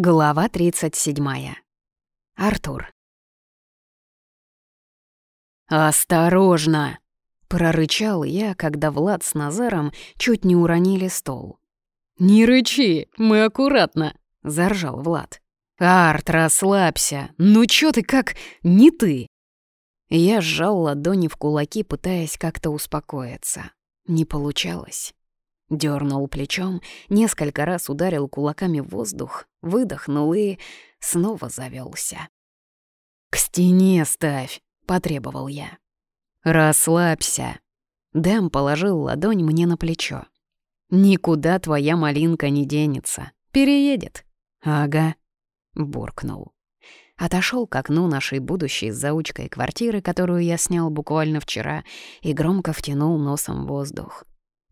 Глава 37. Артур. «Осторожно!» — прорычал я, когда Влад с Назаром чуть не уронили стол. «Не рычи, мы аккуратно!» — заржал Влад. «Арт, расслабься! Ну чё ты как... не ты!» Я сжал ладони в кулаки, пытаясь как-то успокоиться. Не получалось. Дёрнул плечом, несколько раз ударил кулаками в воздух, выдохнул и снова завёлся. «К стене ставь!» — потребовал я. «Расслабься!» Дэм положил ладонь мне на плечо. «Никуда твоя малинка не денется. Переедет». «Ага», — буркнул. Отошёл к окну нашей будущей заучкой квартиры, которую я снял буквально вчера, и громко втянул носом воздух.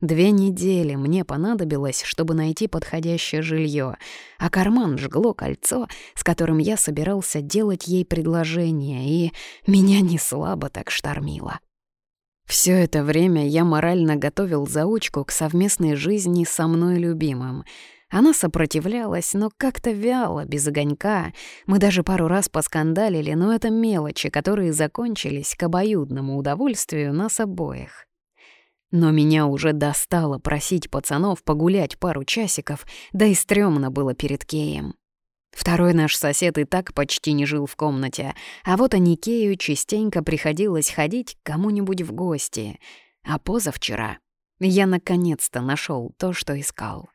Две недели мне понадобилось, чтобы найти подходящее жилье, а карман жгло кольцо, с которым я собирался делать ей предложение, и меня не слабо так штормило. Все это время я морально готовил заучку к совместной жизни со мной любимым. Она сопротивлялась, но как-то вяло, без огонька. Мы даже пару раз поскандалили, но это мелочи, которые закончились к обоюдному удовольствию нас обоих. Но меня уже достало просить пацанов погулять пару часиков, да и стрёмно было перед Кеем. Второй наш сосед и так почти не жил в комнате, а вот Аникею частенько приходилось ходить к кому-нибудь в гости. А позавчера я наконец-то нашел то, что искал.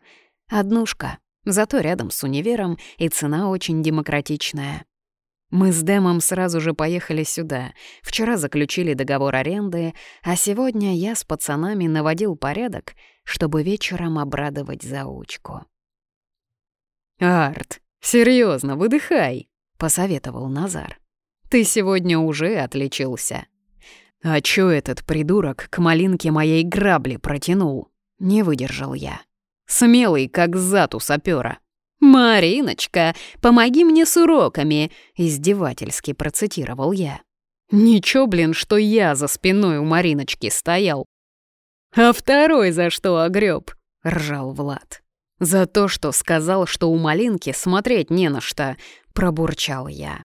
Однушка, зато рядом с универом, и цена очень демократичная. Мы с Дэмом сразу же поехали сюда. Вчера заключили договор аренды, а сегодня я с пацанами наводил порядок, чтобы вечером обрадовать заучку. «Арт, серьезно, выдыхай», — посоветовал Назар. «Ты сегодня уже отличился». «А чё этот придурок к малинке моей грабли протянул?» — не выдержал я. «Смелый, как зад у сапёра». «Мариночка, помоги мне с уроками», — издевательски процитировал я. «Ничего, блин, что я за спиной у Мариночки стоял». «А второй за что огреб?» — ржал Влад. «За то, что сказал, что у Малинки смотреть не на что», — пробурчал я.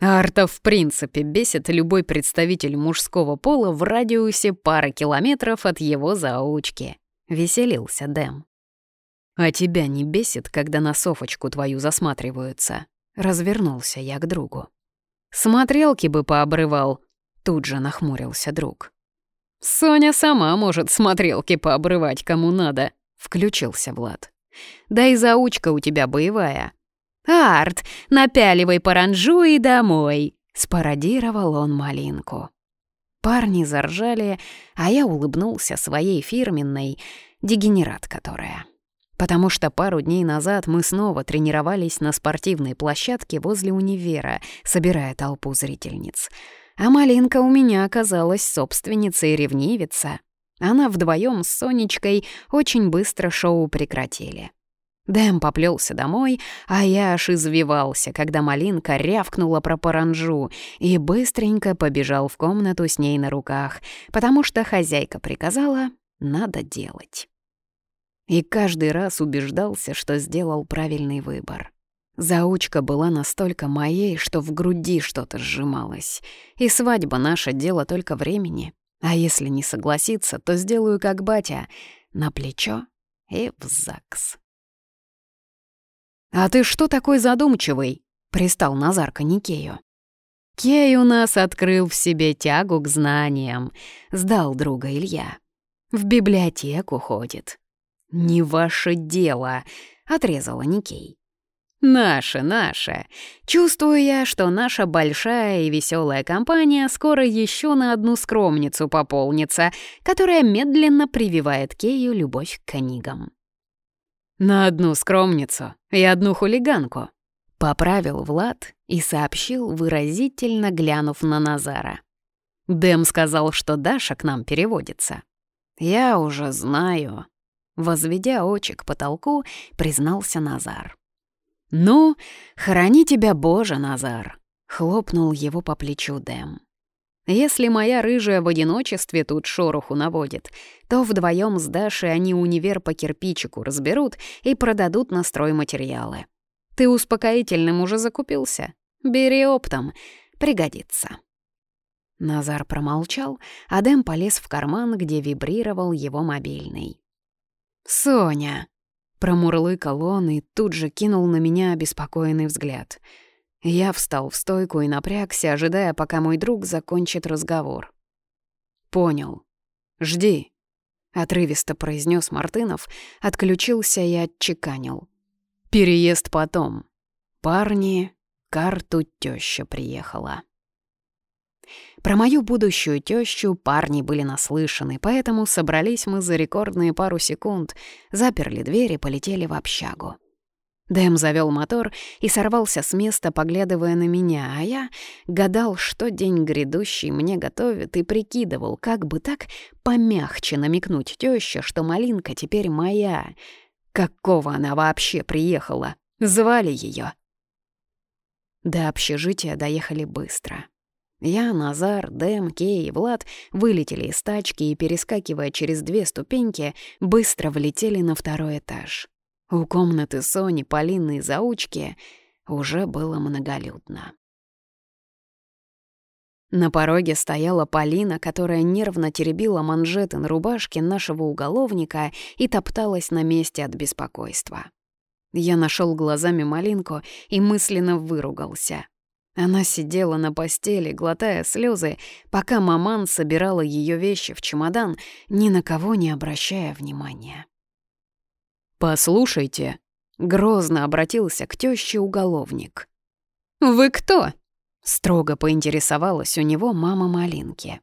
Арта в принципе бесит любой представитель мужского пола в радиусе пары километров от его заучки. Веселился Дэм. «А тебя не бесит, когда на софочку твою засматриваются?» Развернулся я к другу. «Смотрелки бы пообрывал», — тут же нахмурился друг. «Соня сама может смотрелки пообрывать кому надо», — включился Влад. «Да и заучка у тебя боевая». «Арт, напяливай паранжу и домой», — спародировал он малинку. Парни заржали, а я улыбнулся своей фирменной, дегенерат которая потому что пару дней назад мы снова тренировались на спортивной площадке возле универа, собирая толпу зрительниц. А Малинка у меня оказалась собственницей ревнивица. Она вдвоем с Сонечкой очень быстро шоу прекратили. Дэм поплелся домой, а я аж извивался, когда Малинка рявкнула про паранжу и быстренько побежал в комнату с ней на руках, потому что хозяйка приказала «надо делать» и каждый раз убеждался, что сделал правильный выбор. Заучка была настолько моей, что в груди что-то сжималось. И свадьба — наше дело только времени. А если не согласиться, то сделаю как батя — на плечо и в ЗАГС. «А ты что такой задумчивый?» — пристал Назар к Никею. «Кей у нас открыл в себе тягу к знаниям», — сдал друга Илья. «В библиотеку ходит, «Не ваше дело», — отрезала Никей. «Наше, наше. Чувствую я, что наша большая и веселая компания скоро еще на одну скромницу пополнится, которая медленно прививает Кею любовь к книгам». «На одну скромницу и одну хулиганку», — поправил Влад и сообщил, выразительно глянув на Назара. «Дэм сказал, что Даша к нам переводится». «Я уже знаю», Возведя очи к потолку, признался Назар. «Ну, храни тебя, Боже, Назар!» — хлопнул его по плечу Дэм. «Если моя рыжая в одиночестве тут шороху наводит, то вдвоем с Дашей они универ по кирпичику разберут и продадут на стройматериалы. Ты успокоительным уже закупился? Бери оптом, пригодится». Назар промолчал, а Дэм полез в карман, где вибрировал его мобильный. «Соня!» — промурлыкал он и тут же кинул на меня обеспокоенный взгляд. Я встал в стойку и напрягся, ожидая, пока мой друг закончит разговор. «Понял. Жди», — отрывисто произнес Мартынов, отключился и отчеканил. «Переезд потом. Парни, карту теща приехала». Про мою будущую тещу парни были наслышаны, поэтому собрались мы за рекордные пару секунд, заперли дверь и полетели в общагу. Дэм завел мотор и сорвался с места, поглядывая на меня, а я гадал, что день грядущий мне готовит, и прикидывал, как бы так помягче намекнуть тёще, что малинка теперь моя. Какого она вообще приехала? Звали её. До общежития доехали быстро. Я, Назар, Дэм, Кей и Влад вылетели из тачки и, перескакивая через две ступеньки, быстро влетели на второй этаж. У комнаты Сони, Полины и заучки уже было многолюдно. На пороге стояла Полина, которая нервно теребила манжеты на рубашке нашего уголовника и топталась на месте от беспокойства. Я нашел глазами малинку и мысленно выругался. Она сидела на постели, глотая слезы, пока маман собирала ее вещи в чемодан, ни на кого не обращая внимания. «Послушайте», — грозно обратился к тёще уголовник. «Вы кто?» — строго поинтересовалась у него мама Малинки.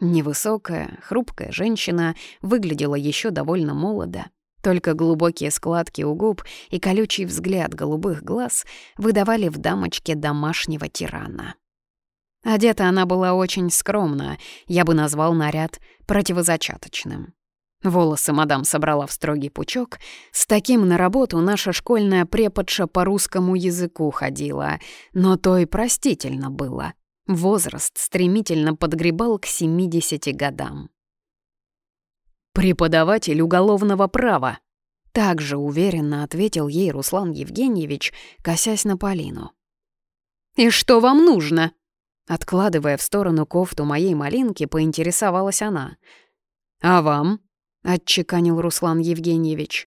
Невысокая, хрупкая женщина выглядела еще довольно молодо. Только глубокие складки у губ и колючий взгляд голубых глаз выдавали в дамочке домашнего тирана. Одета она была очень скромно, я бы назвал наряд противозачаточным. Волосы мадам собрала в строгий пучок. С таким на работу наша школьная преподша по русскому языку ходила, но то и простительно было. Возраст стремительно подгребал к 70 годам. «Преподаватель уголовного права», — также уверенно ответил ей Руслан Евгеньевич, косясь на Полину. «И что вам нужно?» Откладывая в сторону кофту моей малинки, поинтересовалась она. «А вам?» — отчеканил Руслан Евгеньевич.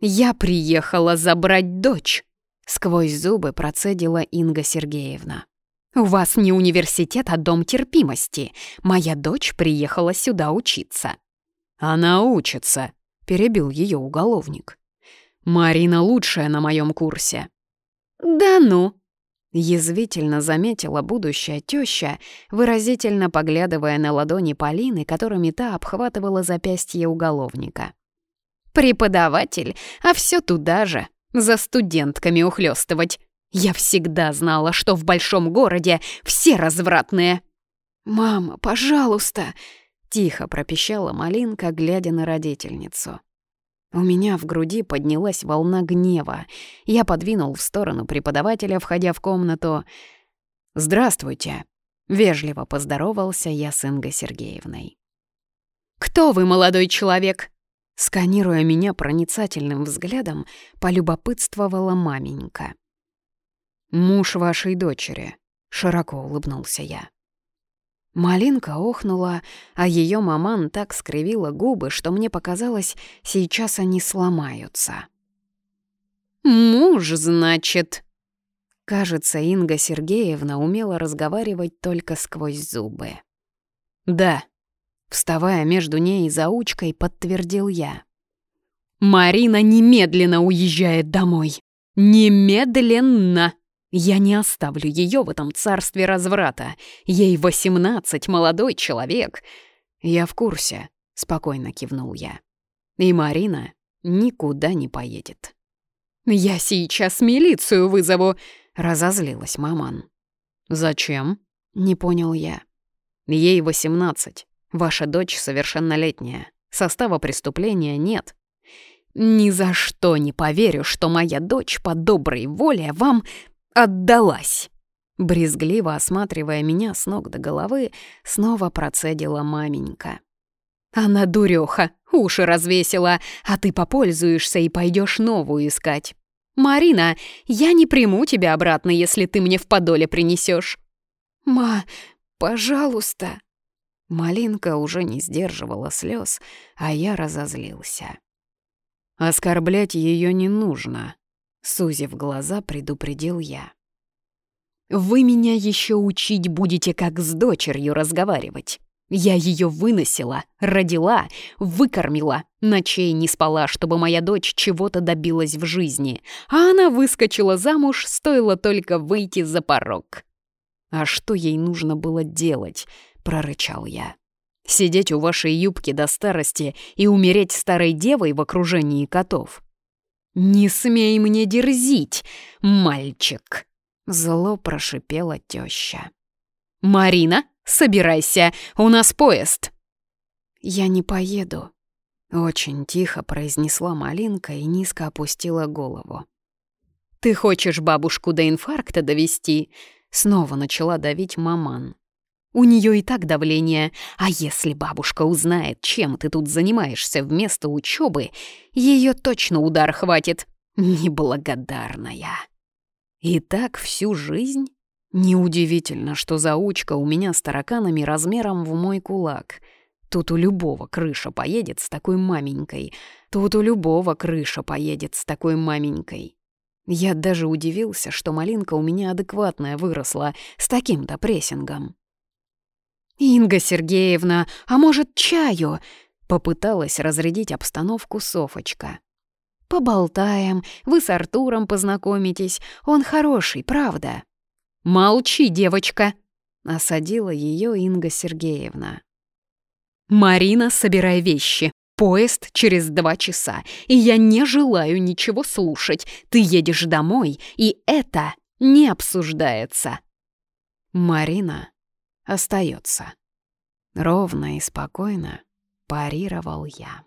«Я приехала забрать дочь», — сквозь зубы процедила Инга Сергеевна. «У вас не университет, а дом терпимости. Моя дочь приехала сюда учиться». «Она учится», — перебил ее уголовник. «Марина лучшая на моем курсе». «Да ну!» — язвительно заметила будущая теща, выразительно поглядывая на ладони Полины, которыми та обхватывала запястье уголовника. «Преподаватель, а все туда же, за студентками ухлёстывать. Я всегда знала, что в большом городе все развратные». «Мама, пожалуйста!» Тихо пропищала Малинка, глядя на родительницу. У меня в груди поднялась волна гнева. Я подвинул в сторону преподавателя, входя в комнату. «Здравствуйте!» — вежливо поздоровался я с Ингой Сергеевной. «Кто вы, молодой человек?» Сканируя меня проницательным взглядом, полюбопытствовала маменька. «Муж вашей дочери», — широко улыбнулся я. Малинка охнула, а ее маман так скривила губы, что мне показалось, сейчас они сломаются. «Муж, значит?» Кажется, Инга Сергеевна умела разговаривать только сквозь зубы. «Да», — вставая между ней и заучкой, подтвердил я. «Марина немедленно уезжает домой! Немедленно!» Я не оставлю ее в этом царстве разврата. Ей восемнадцать, молодой человек. Я в курсе, спокойно кивнул я. И Марина никуда не поедет. Я сейчас милицию вызову, разозлилась маман. Зачем? Не понял я. Ей восемнадцать. Ваша дочь совершеннолетняя. Состава преступления нет. Ни за что не поверю, что моя дочь по доброй воле вам отдалась!» Брезгливо осматривая меня с ног до головы, снова процедила маменька. «Она дурёха, уши развесила, а ты попользуешься и пойдешь новую искать. «Марина, я не приму тебя обратно, если ты мне в подоле принесешь. «Ма, пожалуйста!» Малинка уже не сдерживала слез, а я разозлился. «Оскорблять ее не нужно», — сузив глаза, предупредил я. «Вы меня еще учить будете, как с дочерью разговаривать. Я ее выносила, родила, выкормила, ночей не спала, чтобы моя дочь чего-то добилась в жизни, а она выскочила замуж, стоило только выйти за порог». «А что ей нужно было делать?» — прорычал я. «Сидеть у вашей юбки до старости и умереть старой девой в окружении котов?» «Не смей мне дерзить, мальчик!» — зло прошипела теща. «Марина, собирайся, у нас поезд!» «Я не поеду», — очень тихо произнесла Малинка и низко опустила голову. «Ты хочешь бабушку до инфаркта довести?» Снова начала давить маман. У нее и так давление, а если бабушка узнает, чем ты тут занимаешься вместо учебы, ее точно удар хватит. Неблагодарная. И так всю жизнь? Неудивительно, что заучка у меня с тараканами размером в мой кулак. Тут у любого крыша поедет с такой маменькой. Тут у любого крыша поедет с такой маменькой. Я даже удивился, что малинка у меня адекватная выросла с таким-то прессингом. «Инга Сергеевна, а может, чаю?» — попыталась разрядить обстановку Софочка. «Поболтаем, вы с Артуром познакомитесь, он хороший, правда?» «Молчи, девочка!» — осадила ее Инга Сергеевна. «Марина, собирай вещи. Поезд через два часа, и я не желаю ничего слушать. Ты едешь домой, и это не обсуждается. Марина остается. Ровно и спокойно парировал я.